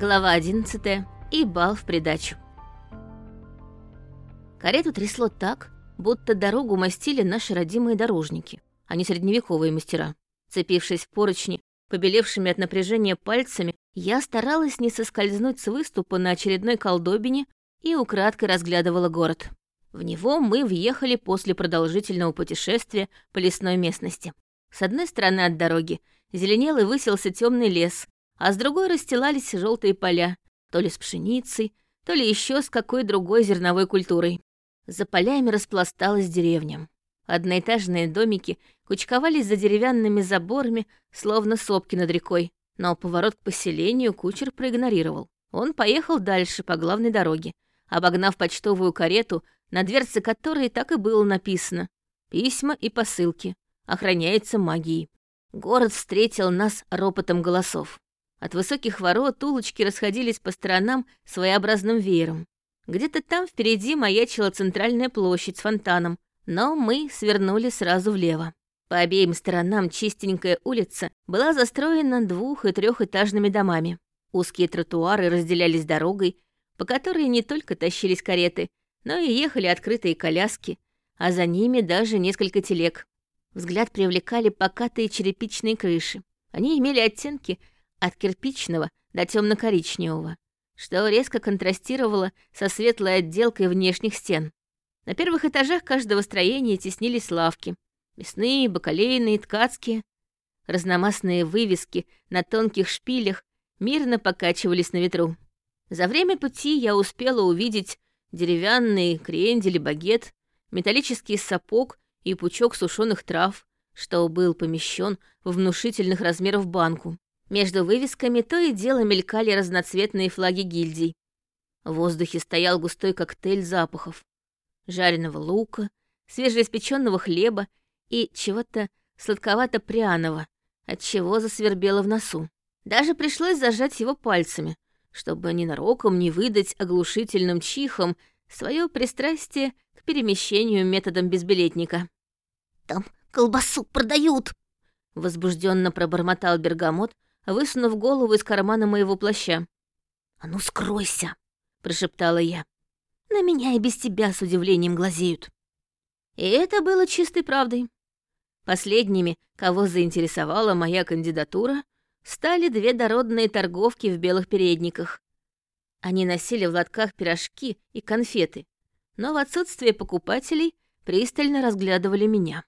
Глава 11. И бал в придачу. Карету трясло так, будто дорогу мастили наши родимые дорожники, а не средневековые мастера. Цепившись в поручни, побелевшими от напряжения пальцами, я старалась не соскользнуть с выступа на очередной колдобине и украдкой разглядывала город. В него мы въехали после продолжительного путешествия по лесной местности. С одной стороны от дороги зеленел и высился темный лес, а с другой расстилались желтые поля, то ли с пшеницей, то ли еще с какой другой зерновой культурой. За полями распласталась деревня. Одноэтажные домики кучковались за деревянными заборами, словно сопки над рекой, но поворот к поселению кучер проигнорировал. Он поехал дальше по главной дороге, обогнав почтовую карету, на дверце которой так и было написано «Письма и посылки. Охраняется магией». Город встретил нас ропотом голосов. От высоких ворот улочки расходились по сторонам своеобразным веером. Где-то там впереди маячила центральная площадь с фонтаном, но мы свернули сразу влево. По обеим сторонам чистенькая улица была застроена двух- и трехэтажными домами. Узкие тротуары разделялись дорогой, по которой не только тащились кареты, но и ехали открытые коляски, а за ними даже несколько телег. Взгляд привлекали покатые черепичные крыши. Они имели оттенки от кирпичного до темно-коричневого, что резко контрастировало со светлой отделкой внешних стен. На первых этажах каждого строения теснились лавки. Мясные, бакалейные, ткацкие. Разномастные вывески на тонких шпилях мирно покачивались на ветру. За время пути я успела увидеть деревянный крендель багет, металлический сапог и пучок сушеных трав, что был помещен в внушительных размеров банку. Между вывесками то и дело мелькали разноцветные флаги гильдий. В воздухе стоял густой коктейль запахов. Жареного лука, свежеиспеченного хлеба и чего-то сладковато-пряного, от чего засвербело в носу. Даже пришлось зажать его пальцами, чтобы ненароком не выдать оглушительным чихом свое пристрастие к перемещению методом безбилетника. «Там колбасу продают!» — возбужденно пробормотал Бергамот, высунув голову из кармана моего плаща. «А ну, скройся!» — прошептала я. «На меня и без тебя с удивлением глазеют». И это было чистой правдой. Последними, кого заинтересовала моя кандидатура, стали две дородные торговки в белых передниках. Они носили в лотках пирожки и конфеты, но в отсутствие покупателей пристально разглядывали меня.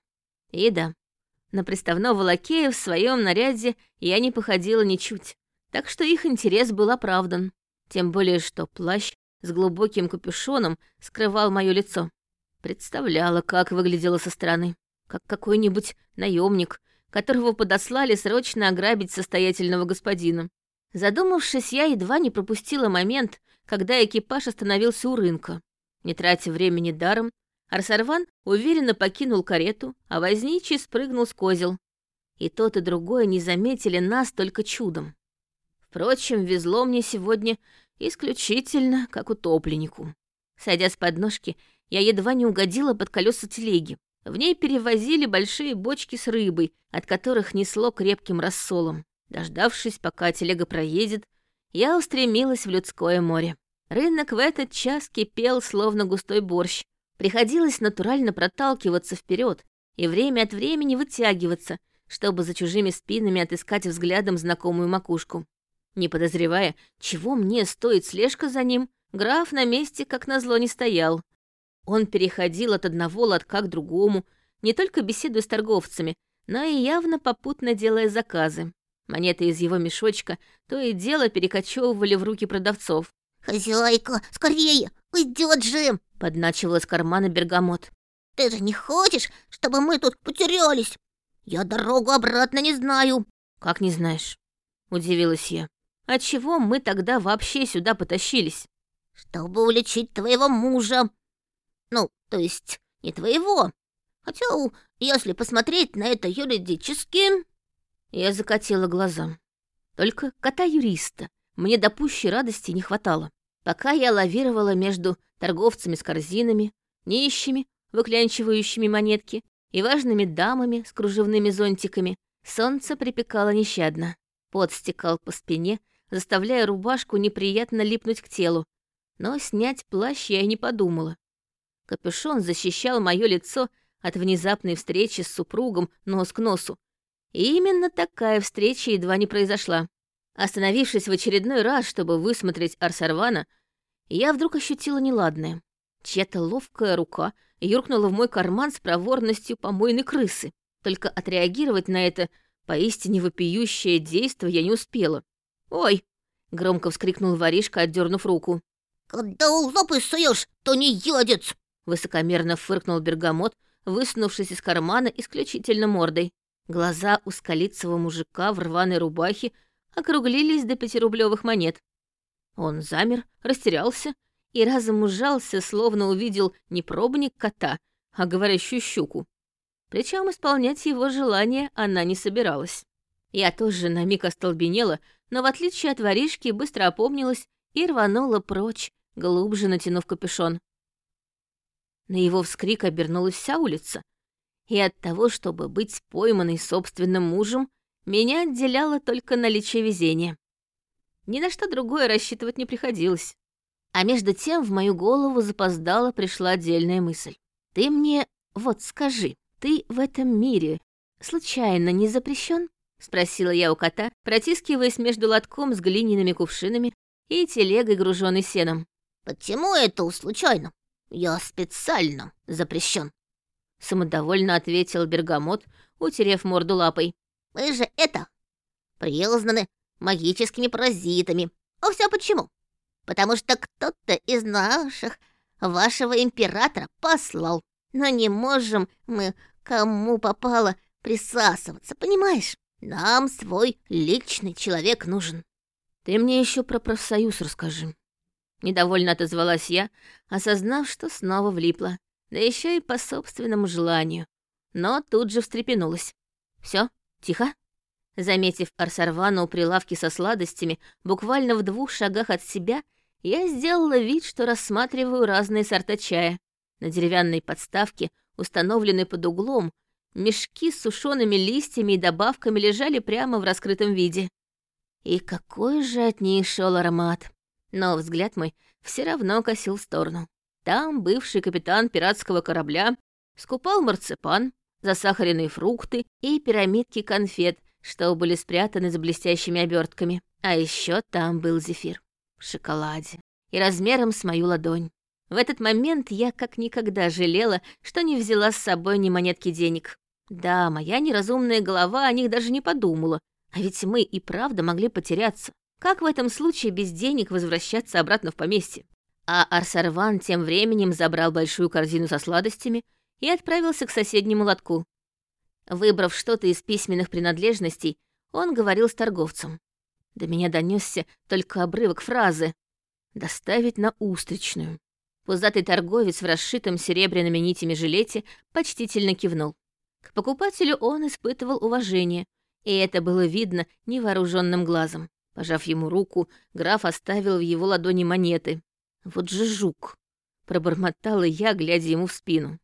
И да, на приставного лакея в своем наряде я не походила ничуть, так что их интерес был оправдан. Тем более, что плащ с глубоким капюшоном скрывал мое лицо. Представляла, как выглядело со стороны, как какой-нибудь наемник, которого подослали срочно ограбить состоятельного господина. Задумавшись, я едва не пропустила момент, когда экипаж остановился у рынка. Не тратя времени даром, Арсарван уверенно покинул карету, а возничий спрыгнул с козел. И тот, и другое не заметили нас только чудом. Впрочем, везло мне сегодня исключительно как утопленнику. Сойдя с подножки, я едва не угодила под колеса телеги. В ней перевозили большие бочки с рыбой, от которых несло крепким рассолом. Дождавшись, пока телега проедет, я устремилась в людское море. Рынок в этот час кипел, словно густой борщ, Приходилось натурально проталкиваться вперед и время от времени вытягиваться, чтобы за чужими спинами отыскать взглядом знакомую макушку. Не подозревая, чего мне стоит слежка за ним, граф на месте как назло не стоял. Он переходил от одного лотка к другому, не только беседуя с торговцами, но и явно попутно делая заказы. Монеты из его мешочка то и дело перекочевывали в руки продавцов. «Хозяйка, скорее! Уйдет же!» — подначивал из кармана бергамот. «Ты же не хочешь, чтобы мы тут потерялись? Я дорогу обратно не знаю». «Как не знаешь?» — удивилась я. «А чего мы тогда вообще сюда потащились?» «Чтобы уличить твоего мужа. Ну, то есть не твоего. Хотя, если посмотреть на это юридически...» Я закатила глаза. Только кота-юриста мне до пущей радости не хватало. Пока я лавировала между торговцами с корзинами, нищими, выклянчивающими монетки, и важными дамами с кружевными зонтиками, солнце припекало нещадно. Пот стекал по спине, заставляя рубашку неприятно липнуть к телу. Но снять плащ я и не подумала. Капюшон защищал мое лицо от внезапной встречи с супругом нос к носу. И именно такая встреча едва не произошла. Остановившись в очередной раз, чтобы высмотреть Арсарвана, я вдруг ощутила неладное. Чья-то ловкая рука юркнула в мой карман с проворностью помойной крысы. Только отреагировать на это поистине вопиющее действие я не успела. «Ой!» — громко вскрикнул воришка, отдернув руку. «Когда лапы суешь, то не едец!» — высокомерно фыркнул бергамот, высунувшись из кармана исключительно мордой. Глаза у скалицего мужика в рваной рубахе округлились до пятирублевых монет. Он замер, растерялся и разом ужался, словно увидел не пробник кота, а говорящую щуку. Причем исполнять его желание она не собиралась. Я тоже на миг остолбенела, но в отличие от воришки быстро опомнилась и рванула прочь, глубже натянув капюшон. На его вскрик обернулась вся улица, и от того, чтобы быть пойманной собственным мужем, меня отделяло только наличие везения. Ни на что другое рассчитывать не приходилось. А между тем в мою голову запоздала пришла отдельная мысль. «Ты мне вот скажи, ты в этом мире случайно не запрещен? спросила я у кота, протискиваясь между лотком с глиняными кувшинами и телегой, груженной сеном. «Почему это случайно? Я специально запрещен. самодовольно ответил Бергамот, утерев морду лапой. «Мы же это, признаны магическими паразитами. А все почему? Потому что кто-то из наших вашего императора послал. Но не можем мы кому попало присасываться, понимаешь? Нам свой личный человек нужен. Ты мне еще про профсоюз расскажи. Недовольно отозвалась я, осознав, что снова влипла. Да еще и по собственному желанию. Но тут же встрепенулась. Все, тихо. Заметив Арсарвана у прилавки со сладостями, буквально в двух шагах от себя, я сделала вид, что рассматриваю разные сорта чая. На деревянной подставке, установленной под углом, мешки с сушеными листьями и добавками лежали прямо в раскрытом виде. И какой же от них шел аромат! Но взгляд мой все равно косил в сторону. Там бывший капитан пиратского корабля скупал марципан, засахаренные фрукты и пирамидки конфет, что были спрятаны за блестящими обертками. А еще там был зефир в шоколаде и размером с мою ладонь. В этот момент я как никогда жалела, что не взяла с собой ни монетки денег. Да, моя неразумная голова о них даже не подумала, а ведь мы и правда могли потеряться. Как в этом случае без денег возвращаться обратно в поместье? А Арсарван тем временем забрал большую корзину со сладостями и отправился к соседнему лотку. Выбрав что-то из письменных принадлежностей, он говорил с торговцем. До меня донесся только обрывок фразы «доставить на устричную». Пузатый торговец в расшитом серебряными нитями жилете почтительно кивнул. К покупателю он испытывал уважение, и это было видно невооруженным глазом. Пожав ему руку, граф оставил в его ладони монеты. «Вот же жук!» — пробормотала я, глядя ему в спину.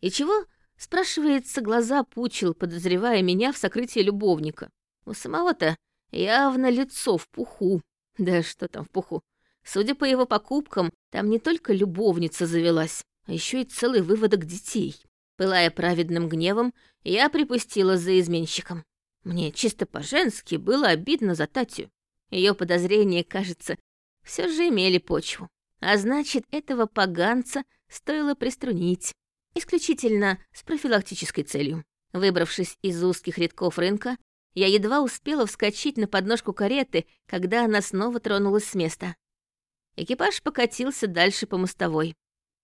«И чего?» — спрашивается, глаза пучил, подозревая меня в сокрытии любовника. У самого-то явно лицо в пуху. Да что там в пуху? Судя по его покупкам, там не только любовница завелась, а еще и целый выводок детей. Пылая праведным гневом, я припустила за изменщиком. Мне чисто по-женски было обидно за Татью. Ее подозрения, кажется, все же имели почву. А значит, этого поганца стоило приструнить. Исключительно с профилактической целью. Выбравшись из узких рядков рынка, я едва успела вскочить на подножку кареты, когда она снова тронулась с места. Экипаж покатился дальше по мостовой.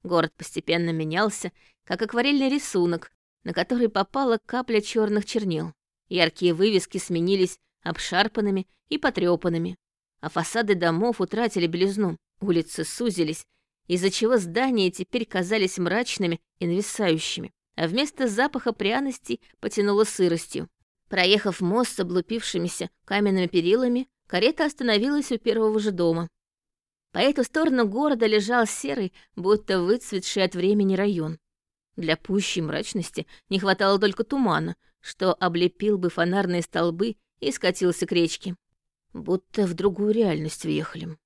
Город постепенно менялся, как акварельный рисунок, на который попала капля черных чернил. Яркие вывески сменились обшарпанными и потрепанными, а фасады домов утратили белизну, улицы сузились, из-за чего здания теперь казались мрачными и нависающими, а вместо запаха пряностей потянуло сыростью. Проехав мост с облупившимися каменными перилами, карета остановилась у первого же дома. По эту сторону города лежал серый, будто выцветший от времени район. Для пущей мрачности не хватало только тумана, что облепил бы фонарные столбы и скатился к речке. Будто в другую реальность въехали,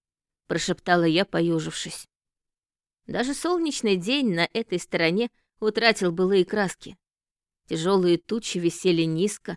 прошептала я, поежившись. Даже солнечный день на этой стороне утратил былые краски. Тяжелые тучи висели низко,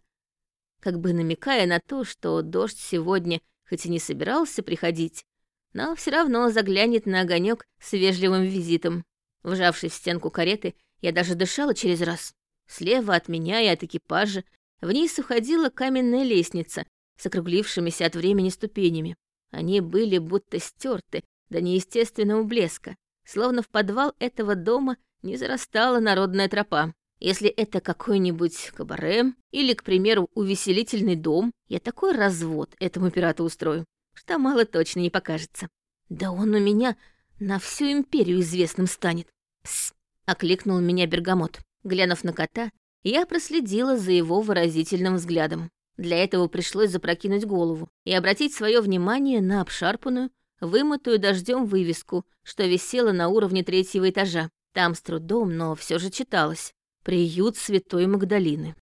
как бы намекая на то, что дождь сегодня хоть и не собирался приходить, но все равно заглянет на огонек с вежливым визитом. Вжавшись в стенку кареты, я даже дышала через раз. Слева от меня и от экипажа вниз уходила каменная лестница с округлившимися от времени ступенями. Они были будто стерты до неестественного блеска, словно в подвал этого дома не зарастала народная тропа. Если это какой-нибудь кабаре или, к примеру, увеселительный дом, я такой развод этому пирату устрою, что мало точно не покажется. Да он у меня на всю империю известным станет. Пс! окликнул меня Бергамот. Глянув на кота, я проследила за его выразительным взглядом. Для этого пришлось запрокинуть голову и обратить свое внимание на обшарпанную, вымытую дождем вывеску, что висела на уровне третьего этажа. Там с трудом, но все же читалось. «Приют Святой Магдалины».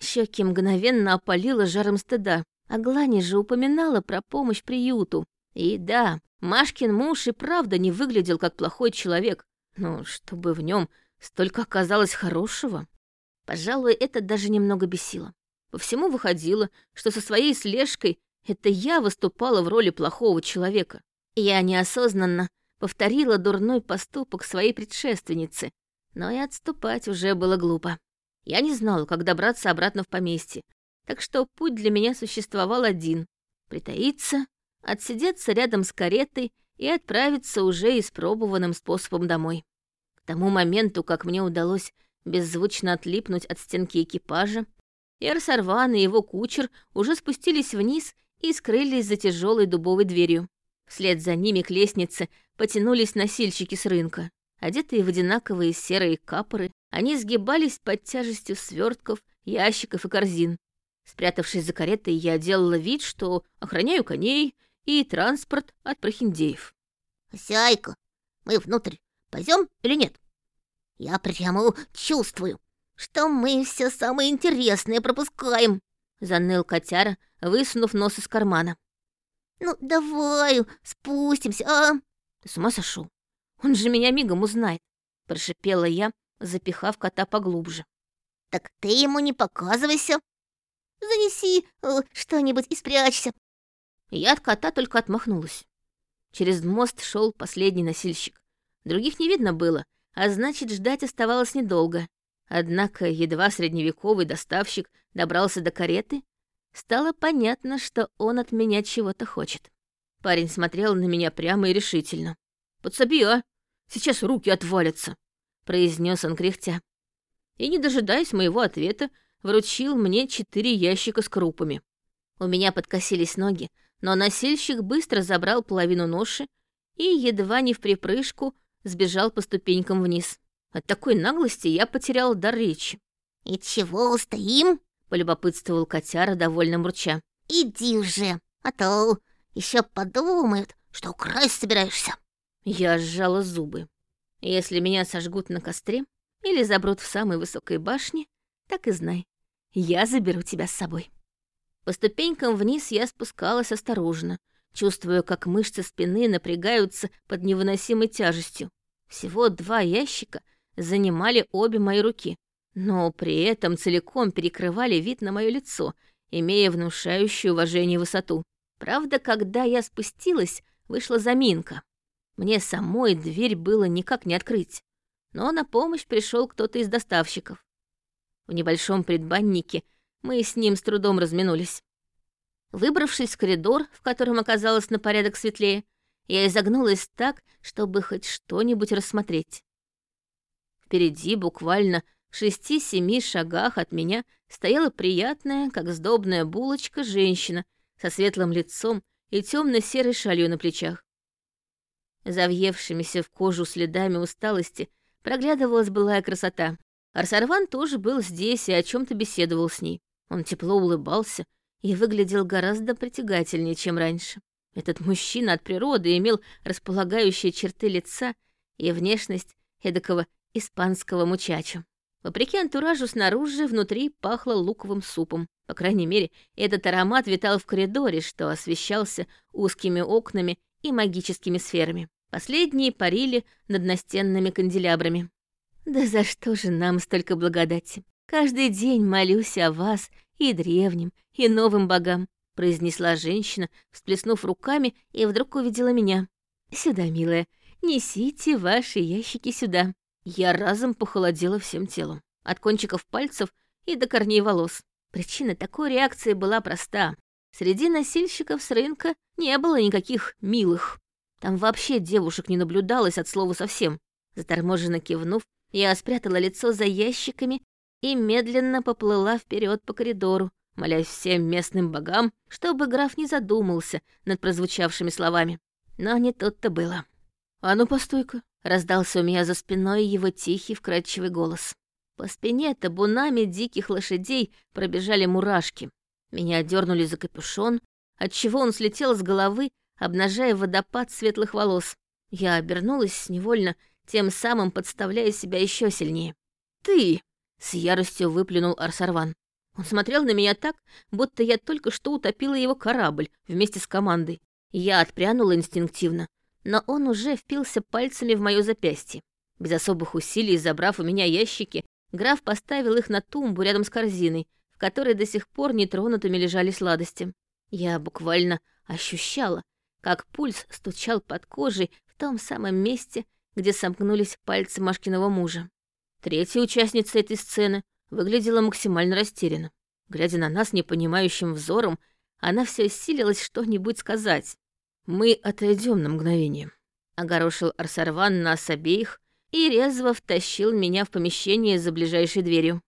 Щеки мгновенно опалило жаром стыда, а Глани же упоминала про помощь приюту. И да, Машкин муж и правда не выглядел как плохой человек, но чтобы в нем столько оказалось хорошего, пожалуй, это даже немного бесило. По всему выходило, что со своей слежкой это я выступала в роли плохого человека. Я неосознанно повторила дурной поступок своей предшественницы, но и отступать уже было глупо. Я не знала, как добраться обратно в поместье, так что путь для меня существовал один — притаиться, отсидеться рядом с каретой и отправиться уже испробованным способом домой. К тому моменту, как мне удалось беззвучно отлипнуть от стенки экипажа, Эрсарван и его кучер уже спустились вниз и скрылись за тяжелой дубовой дверью. Вслед за ними к лестнице потянулись носильщики с рынка. Одетые в одинаковые серые капоры, они сгибались под тяжестью свертков, ящиков и корзин. Спрятавшись за каретой, я делала вид, что охраняю коней и транспорт от прохиндеев. «Хозяйка, мы внутрь пойдем или нет? Я прямо чувствую, что мы все самое интересное пропускаем», — заныл котяра, высунув нос из кармана. «Ну, давай, спустимся, а?» «Ты с ума сошел? Он же меня мигом узнает», — прошипела я, запихав кота поглубже. «Так ты ему не показывайся. Занеси э, что-нибудь и спрячься». Я от кота только отмахнулась. Через мост шел последний носильщик. Других не видно было, а значит, ждать оставалось недолго. Однако едва средневековый доставщик добрался до кареты, стало понятно, что он от меня чего-то хочет. Парень смотрел на меня прямо и решительно. «Подсоби, а! Сейчас руки отвалятся!» — произнес он кряхтя. И, не дожидаясь моего ответа, вручил мне четыре ящика с крупами. У меня подкосились ноги, но носильщик быстро забрал половину ноши и, едва не в припрыжку, сбежал по ступенькам вниз. От такой наглости я потерял дар речи. «И чего стоим?» — полюбопытствовал котяра, довольно мурча. «Иди уже, а то еще подумают, что украсть собираешься». Я сжала зубы. Если меня сожгут на костре или забрут в самой высокой башне, так и знай, я заберу тебя с собой. По ступенькам вниз я спускалась осторожно, чувствуя, как мышцы спины напрягаются под невыносимой тяжестью. Всего два ящика занимали обе мои руки, но при этом целиком перекрывали вид на мое лицо, имея внушающую уважение высоту. Правда, когда я спустилась, вышла заминка. Мне самой дверь было никак не открыть, но на помощь пришел кто-то из доставщиков. В небольшом предбаннике мы с ним с трудом разминулись. Выбравшись в коридор, в котором оказалось на порядок светлее, я изогнулась так, чтобы хоть что-нибудь рассмотреть. Впереди, буквально в шести-семи шагах от меня, стояла приятная, как сдобная булочка, женщина со светлым лицом и темно серой шалью на плечах. Завьевшимися в кожу следами усталости проглядывалась былая красота. Арсарван тоже был здесь и о чем то беседовал с ней. Он тепло улыбался и выглядел гораздо притягательнее, чем раньше. Этот мужчина от природы имел располагающие черты лица и внешность эдакого испанского мучачо. Вопреки антуражу снаружи, внутри пахло луковым супом. По крайней мере, этот аромат витал в коридоре, что освещался узкими окнами и магическими сферами. Последние парили над настенными канделябрами. «Да за что же нам столько благодати? Каждый день молюсь о вас и древним, и новым богам», произнесла женщина, всплеснув руками, и вдруг увидела меня. «Сюда, милая, несите ваши ящики сюда». Я разом похолодела всем телом, от кончиков пальцев и до корней волос. Причина такой реакции была проста. Среди носильщиков с рынка не было никаких милых. Там вообще девушек не наблюдалось от слова совсем. Заторможенно кивнув, я спрятала лицо за ящиками и медленно поплыла вперед по коридору, молясь всем местным богам, чтобы граф не задумался над прозвучавшими словами. Но не тут-то было. «А ну, постой-ка!» — раздался у меня за спиной его тихий, вкрадчивый голос. По спине табунами диких лошадей пробежали мурашки. Меня дернули за капюшон, отчего он слетел с головы, обнажая водопад светлых волос. Я обернулась невольно, тем самым подставляя себя еще сильнее. «Ты!» — с яростью выплюнул Арсарван. Он смотрел на меня так, будто я только что утопила его корабль вместе с командой. Я отпрянула инстинктивно, но он уже впился пальцами в моё запястье. Без особых усилий, забрав у меня ящики, граф поставил их на тумбу рядом с корзиной, в которой до сих пор нетронутыми лежали сладости. Я буквально ощущала, как пульс стучал под кожей в том самом месте, где сомкнулись пальцы Машкиного мужа. Третья участница этой сцены выглядела максимально растерянно. Глядя на нас непонимающим взором, она все силилась что-нибудь сказать. «Мы отойдем на мгновение», — огорошил Арсарван нас обеих и резво втащил меня в помещение за ближайшей дверью.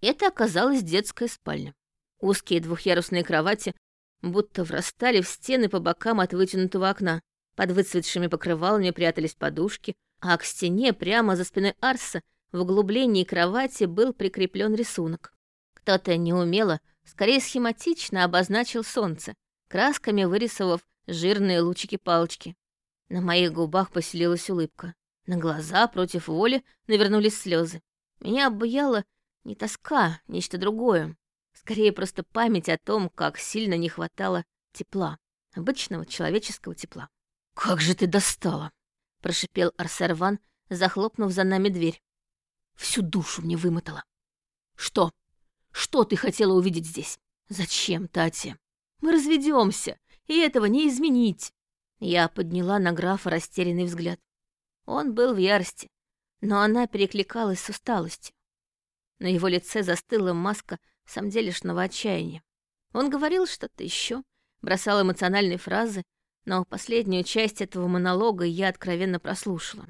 Это оказалась детская спальня. Узкие двухъярусные кровати будто врастали в стены по бокам от вытянутого окна. Под выцветшими покрывалами прятались подушки, а к стене прямо за спиной Арса в углублении кровати был прикреплен рисунок. Кто-то неумело, скорее схематично обозначил солнце, красками вырисовав жирные лучики-палочки. На моих губах поселилась улыбка. На глаза против воли навернулись слезы. Меня обуяла не тоска, нечто другое. Скорее просто память о том, как сильно не хватало тепла, обычного человеческого тепла. «Как же ты достала!» — прошипел Арсерван, захлопнув за нами дверь. «Всю душу мне вымотала. Что? Что ты хотела увидеть здесь? Зачем, Тати? Мы разведемся, и этого не изменить!» Я подняла на графа растерянный взгляд. Он был в ярости, но она перекликалась с усталостью. На его лице застыла маска самделишного отчаяния. Он говорил что-то еще, бросал эмоциональные фразы, но последнюю часть этого монолога я откровенно прослушала.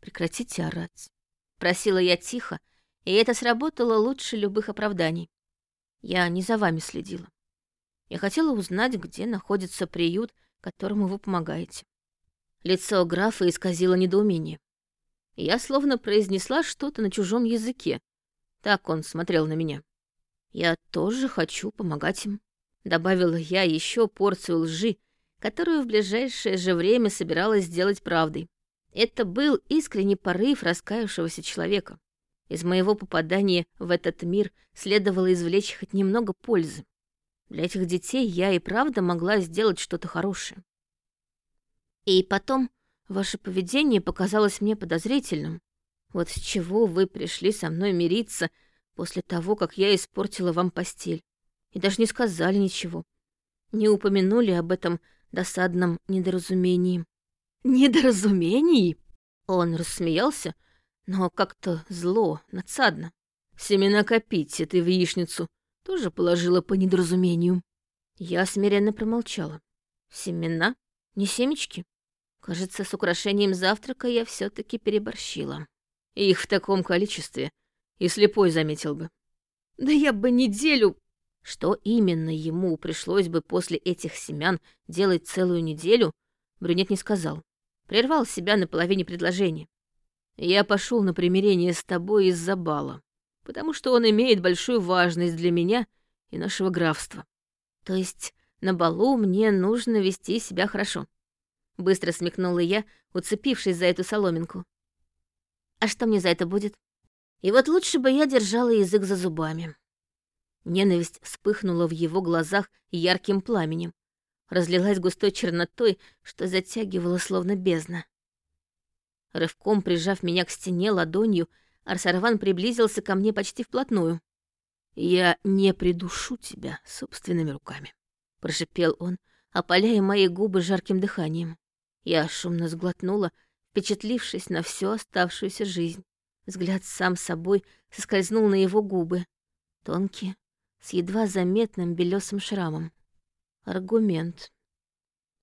«Прекратите орать», — просила я тихо, и это сработало лучше любых оправданий. Я не за вами следила. Я хотела узнать, где находится приют, которому вы помогаете. Лицо графа исказило недоумение. Я словно произнесла что-то на чужом языке. Так он смотрел на меня. Я тоже хочу помогать им. Добавила я еще порцию лжи, которую в ближайшее же время собиралась сделать правдой. Это был искренний порыв раскаявшегося человека. Из моего попадания в этот мир следовало извлечь хоть немного пользы. Для этих детей я и правда могла сделать что-то хорошее. И потом, ваше поведение показалось мне подозрительным. Вот с чего вы пришли со мной мириться после того, как я испортила вам постель? И даже не сказали ничего. Не упомянули об этом досадном недоразумении. Недоразумений? Он рассмеялся, но как-то зло, надсадно. Семена копить ты в яичницу тоже положила по недоразумению. Я смиренно промолчала. Семена? Не семечки? Кажется, с украшением завтрака я все таки переборщила. Их в таком количестве и слепой заметил бы. Да я бы неделю что именно ему пришлось бы после этих семян делать целую неделю, брюнет не сказал. Прервал себя на половине предложения. «Я пошел на примирение с тобой из-за бала, потому что он имеет большую важность для меня и нашего графства. То есть на балу мне нужно вести себя хорошо». Быстро смекнула я, уцепившись за эту соломинку. «А что мне за это будет?» И вот лучше бы я держала язык за зубами. Ненависть вспыхнула в его глазах ярким пламенем, разлилась густой чернотой, что затягивала словно бездна. Рывком прижав меня к стене ладонью, Арсарван приблизился ко мне почти вплотную. «Я не придушу тебя собственными руками», — прошипел он, опаляя мои губы жарким дыханием. Я шумно сглотнула, впечатлившись на всю оставшуюся жизнь. Взгляд сам собой соскользнул на его губы, тонкие, с едва заметным белесым шрамом. Аргумент.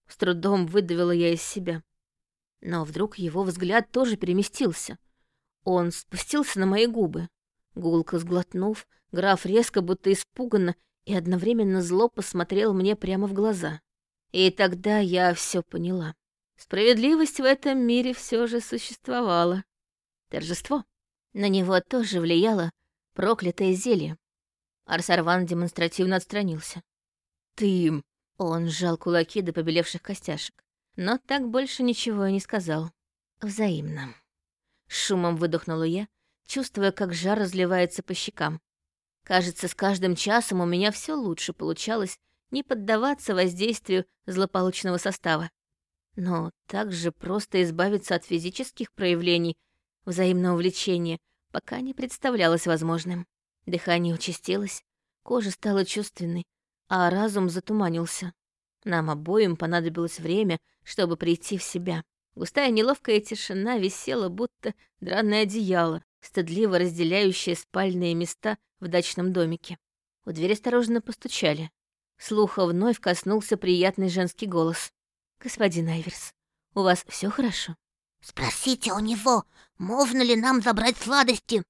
С трудом выдавила я из себя. Но вдруг его взгляд тоже переместился. Он спустился на мои губы. Гулко сглотнув, граф резко, будто испуганно и одновременно зло посмотрел мне прямо в глаза. И тогда я все поняла. Справедливость в этом мире все же существовала. Торжество. На него тоже влияло проклятое зелье. Арсарван демонстративно отстранился. «Ты...» Он сжал кулаки до побелевших костяшек, но так больше ничего и не сказал. «Взаимно». Шумом выдохнула я, чувствуя, как жар разливается по щекам. Кажется, с каждым часом у меня все лучше получалось не поддаваться воздействию злополучного состава. Но также просто избавиться от физических проявлений взаимного влечения пока не представлялось возможным. Дыхание участилось, кожа стала чувственной, а разум затуманился. Нам обоим понадобилось время, чтобы прийти в себя. Густая неловкая тишина висела, будто драное одеяло, стыдливо разделяющее спальные места в дачном домике. У двери осторожно постучали. Слуха вновь коснулся приятный женский голос. «Господин Айверс, у вас все хорошо?» «Спросите у него, можно ли нам забрать сладости?»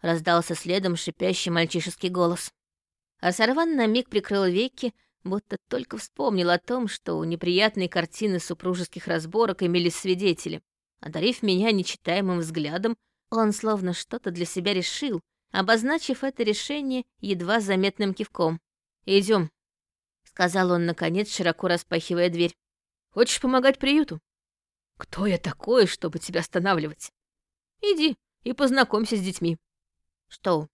Раздался следом шипящий мальчишеский голос. А Сарван на миг прикрыл веки, будто только вспомнил о том, что у неприятной картины супружеских разборок имелись свидетели. Одарив меня нечитаемым взглядом, он словно что-то для себя решил, обозначив это решение едва заметным кивком. Идем, сказал он, наконец, широко распахивая дверь. «Хочешь помогать приюту?» «Кто я такой, чтобы тебя останавливать? Иди и познакомься с детьми». «Что,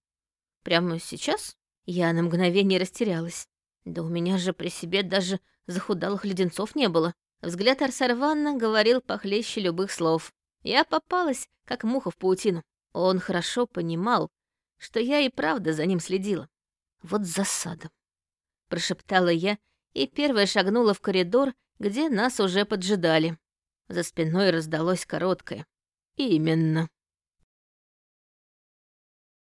прямо сейчас?» Я на мгновение растерялась. Да у меня же при себе даже захудалых леденцов не было. Взгляд Арсарвана говорил похлеще любых слов. Я попалась, как муха в паутину. Он хорошо понимал, что я и правда за ним следила. Вот засада. Прошептала я и первая шагнула в коридор, где нас уже поджидали. За спиной раздалось короткое. «Именно».